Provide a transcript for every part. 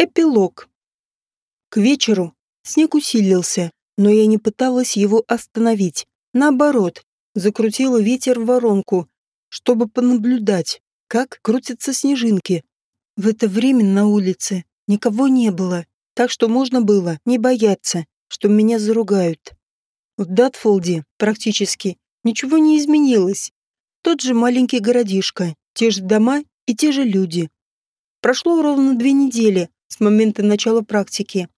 Эпилог. К вечеру снег усилился, но я не пыталась его остановить. Наоборот, закрутила ветер в воронку, чтобы понаблюдать, как крутятся снежинки. В это время на улице никого не было, так что можно было не бояться, что меня заругают. В Датфолде практически ничего не изменилось. Тот же маленький городишко, те же дома и те же люди. Прошло ровно две недели с момента начала практики.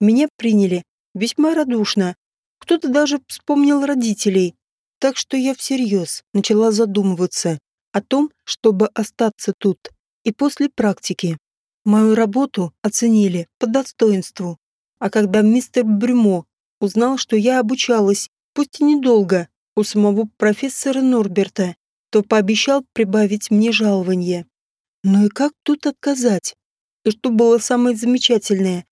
Меня приняли весьма радушно. Кто-то даже вспомнил родителей. Так что я всерьез начала задумываться о том, чтобы остаться тут и после практики. Мою работу оценили по достоинству. А когда мистер Брюмо узнал, что я обучалась, пусть и недолго, у самого профессора Норберта, то пообещал прибавить мне жалование. Ну и как тут отказать? И что было самое замечательное,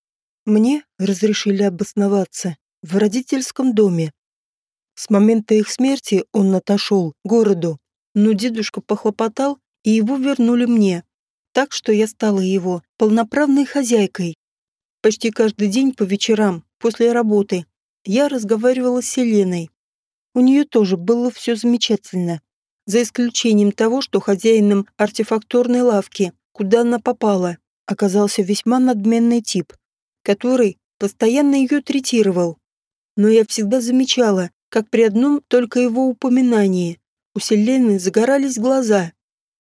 мне разрешили обосноваться в родительском доме. С момента их смерти он отошел к городу, но дедушка похлопотал, и его вернули мне. Так что я стала его полноправной хозяйкой. Почти каждый день по вечерам, после работы, я разговаривала с Селеной. У нее тоже было все замечательно за исключением того, что хозяином артефакторной лавки, куда она попала, оказался весьма надменный тип, который постоянно ее третировал. Но я всегда замечала, как при одном только его упоминании у Селены загорались глаза.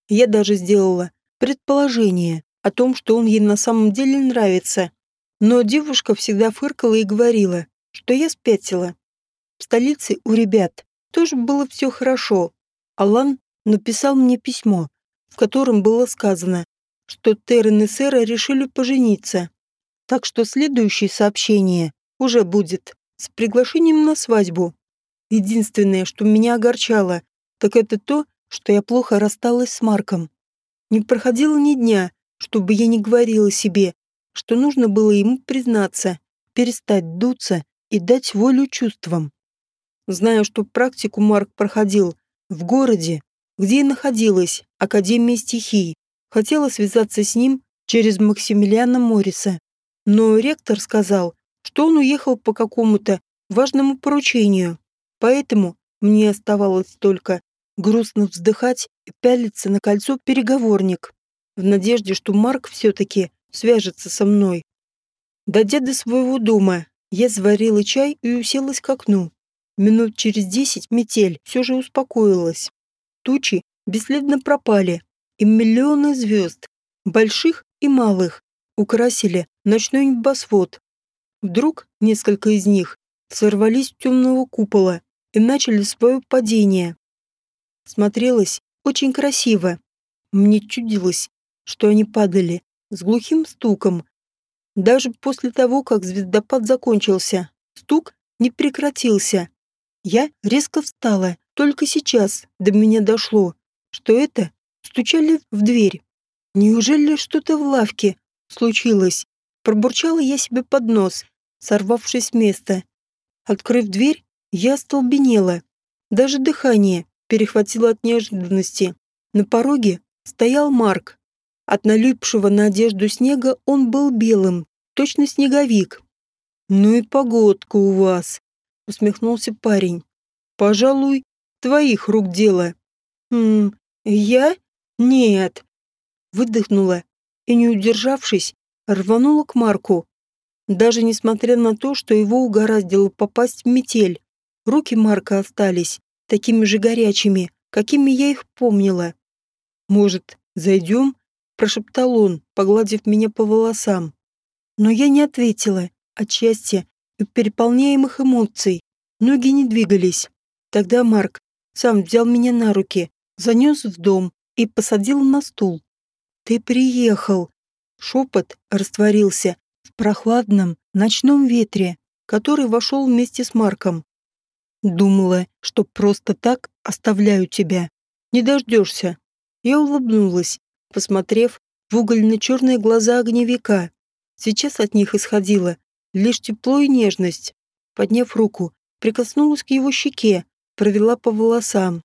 Я даже сделала предположение о том, что он ей на самом деле нравится. Но девушка всегда фыркала и говорила, что я спятила. В столице у ребят тоже было все хорошо, Алан написал мне письмо, в котором было сказано, что Террен и Сэра решили пожениться. Так что следующее сообщение уже будет с приглашением на свадьбу. Единственное, что меня огорчало, так это то, что я плохо рассталась с Марком. Не проходило ни дня, чтобы я не говорила себе, что нужно было ему признаться, перестать дуться и дать волю чувствам. Знаю, что практику Марк проходил в городе, где и находилась Академия стихий, хотела связаться с ним через Максимилиана Морриса. Но ректор сказал, что он уехал по какому-то важному поручению. Поэтому мне оставалось только грустно вздыхать и пялиться на кольцо переговорник, в надежде, что Марк все-таки свяжется со мной. Дойдя до своего дома, я заварила чай и уселась к окну. Минут через десять метель все же успокоилась. Тучи бесследно пропали, и миллионы звезд, больших и малых, украсили ночной небосвод. Вдруг несколько из них сорвались с темного купола и начали свое падение. Смотрелось очень красиво. Мне чудилось, что они падали с глухим стуком. Даже после того, как звездопад закончился, стук не прекратился. Я резко встала. Только сейчас до меня дошло, что это стучали в дверь. Неужели что-то в лавке случилось? Пробурчала я себе под нос, сорвавшись с места. Открыв дверь, я остолбенела. Даже дыхание перехватило от неожиданности. На пороге стоял Марк. От налипшего на одежду снега он был белым, точно снеговик. «Ну и погодка у вас», усмехнулся парень. Пожалуй, твоих рук дело. Хм, я? Нет. Выдохнула и, не удержавшись, рванула к Марку. Даже несмотря на то, что его угораздило попасть в метель, руки Марка остались такими же горячими, какими я их помнила. «Может, зайдем?» – прошептал он, погладив меня по волосам. Но я не ответила, отчасти и переполняемых эмоций. Ноги не двигались. Тогда Марк сам взял меня на руки, занес в дом и посадил на стул. «Ты приехал!» Шепот растворился в прохладном ночном ветре, который вошел вместе с Марком. Думала, что просто так оставляю тебя. Не дождешься. Я улыбнулась, посмотрев в угольно-черные глаза огневика. Сейчас от них исходило лишь тепло и нежность. Подняв руку, прикоснулась к его щеке, провела по волосам.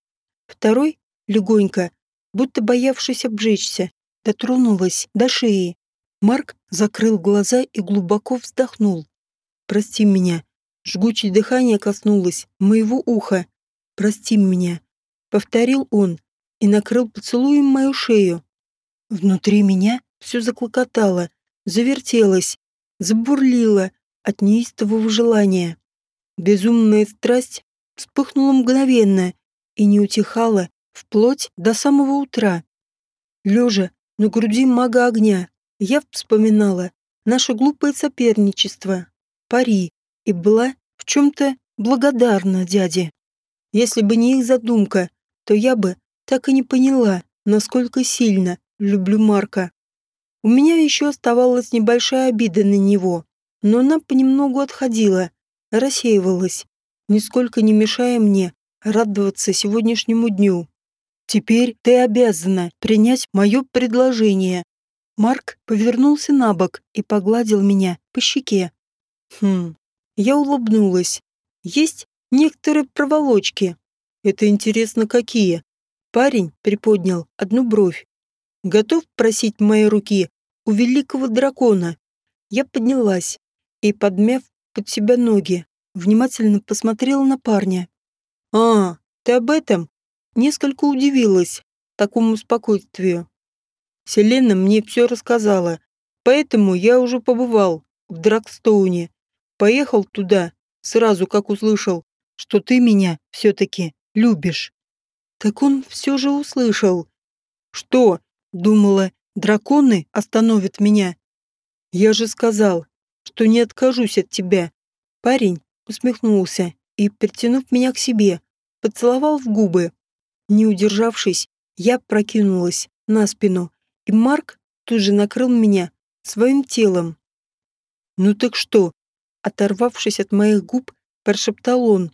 Второй, легонько, будто боявшись обжечься, дотронулась до шеи. Марк закрыл глаза и глубоко вздохнул. «Прости меня». Жгучее дыхание коснулось моего уха. «Прости меня», — повторил он и накрыл поцелуем мою шею. Внутри меня все заклокотало, завертелось, забурлило от неистового желания. Безумная страсть вспыхнула мгновенно и не утихала вплоть до самого утра. Лежа на груди мага огня, я вспоминала наше глупое соперничество, пари, и была в чем-то благодарна дяде. Если бы не их задумка, то я бы так и не поняла, насколько сильно люблю Марка. У меня еще оставалась небольшая обида на него, но она понемногу отходила, рассеивалась, нисколько не мешая мне радоваться сегодняшнему дню. Теперь ты обязана принять мое предложение. Марк повернулся на бок и погладил меня по щеке. Хм, я улыбнулась. Есть некоторые проволочки. Это интересно, какие? Парень приподнял одну бровь. Готов просить моей руки у великого дракона? Я поднялась и, подмяв под себя ноги, внимательно посмотрела на парня. «А, ты об этом?» Несколько удивилась такому спокойствию. Селена мне все рассказала, поэтому я уже побывал в Драгстоуне. Поехал туда, сразу как услышал, что ты меня все-таки любишь. Так он все же услышал. Что, думала, драконы остановят меня? Я же сказал, что не откажусь от тебя. Парень усмехнулся и, притянув меня к себе, поцеловал в губы. Не удержавшись, я прокинулась на спину, и Марк тут же накрыл меня своим телом. «Ну так что?» Оторвавшись от моих губ, прошептал он.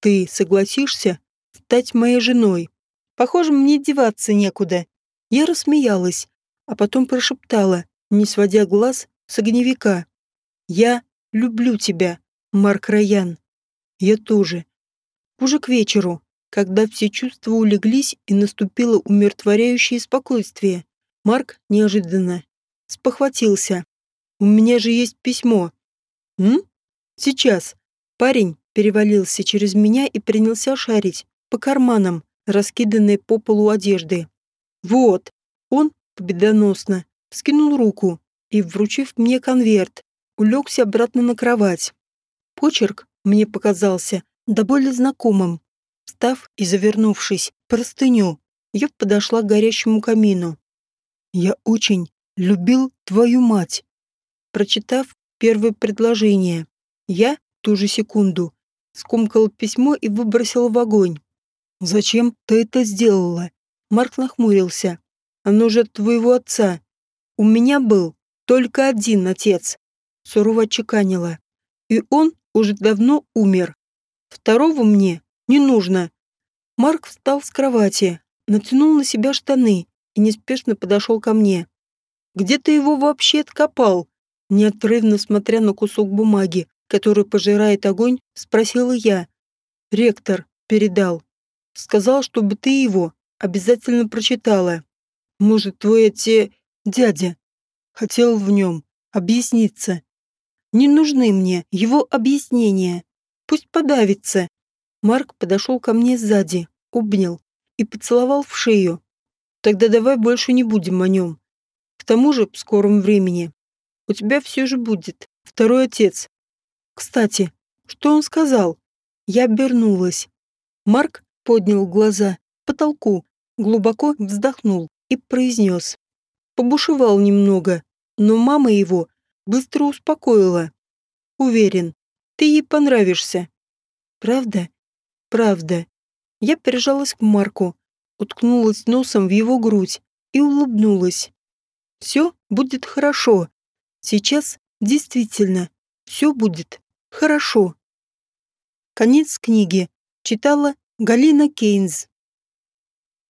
«Ты согласишься стать моей женой?» Похоже, мне деваться некуда. Я рассмеялась, а потом прошептала, не сводя глаз с огневика. «Я люблю тебя, Марк Раян». «Я тоже». Уже к вечеру, когда все чувства улеглись и наступило умиротворяющее спокойствие, Марк неожиданно спохватился. «У меня же есть письмо». «М? Сейчас». Парень перевалился через меня и принялся шарить по карманам, раскиданной по полу одежды. «Вот». Он победоносно скинул руку и, вручив мне конверт, улегся обратно на кровать. Почерк мне показался до более знакомым. Встав и завернувшись в простыню, я подошла к горящему камину. «Я очень любил твою мать». Прочитав первое предложение, я ту же секунду скомкал письмо и выбросил в огонь. «Зачем ты это сделала?» Марк нахмурился. «Оно же от твоего отца. У меня был только один отец», сурово отчеканила. «И он уже давно умер. Второго мне не нужно. Марк встал с кровати, натянул на себя штаны и неспешно подошел ко мне. «Где ты его вообще откопал?» Неотрывно смотря на кусок бумаги, который пожирает огонь, спросила я. «Ректор передал. Сказал, чтобы ты его обязательно прочитала. Может, твой отец... дядя хотел в нем объясниться. Не нужны мне его объяснения. Пусть подавится. Марк подошел ко мне сзади, обнял и поцеловал в шею. Тогда давай больше не будем о нем. К тому же, в скором времени, у тебя все же будет второй отец. Кстати, что он сказал? Я обернулась. Марк поднял глаза потолку, глубоко вздохнул и произнес. Побушевал немного, но мама его быстро успокоила. Уверен, ты ей понравишься. Правда? Правда. Я прижалась к Марку, уткнулась носом в его грудь и улыбнулась. Все будет хорошо. Сейчас действительно все будет хорошо. Конец книги. Читала Галина Кейнс.